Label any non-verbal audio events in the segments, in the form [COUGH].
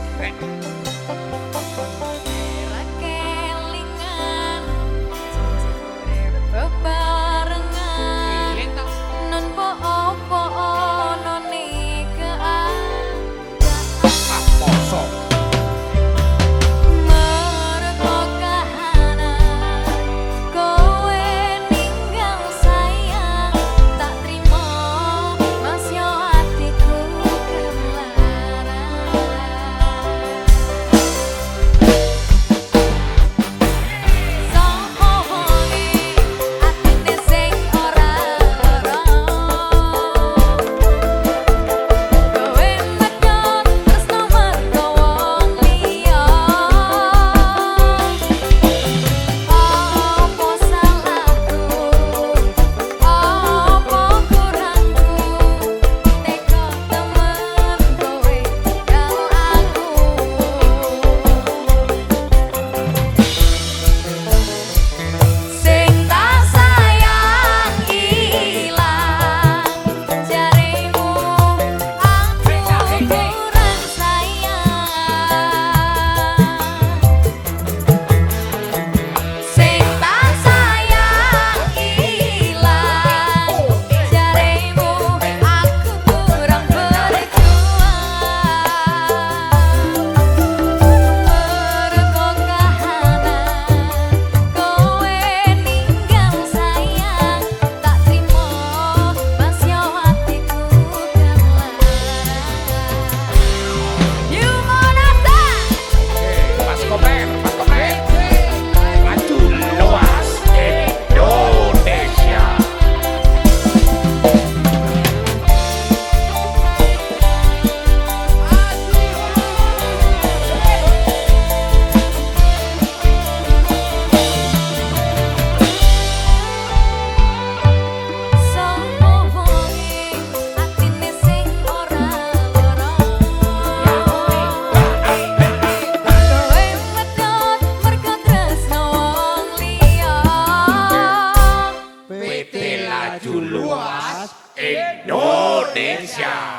você quiser. a tu luas Indonesia.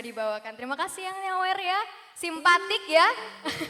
Dibawakan. Terima kasih yang nyawer ya. Simpatik ya. [LAUGHS]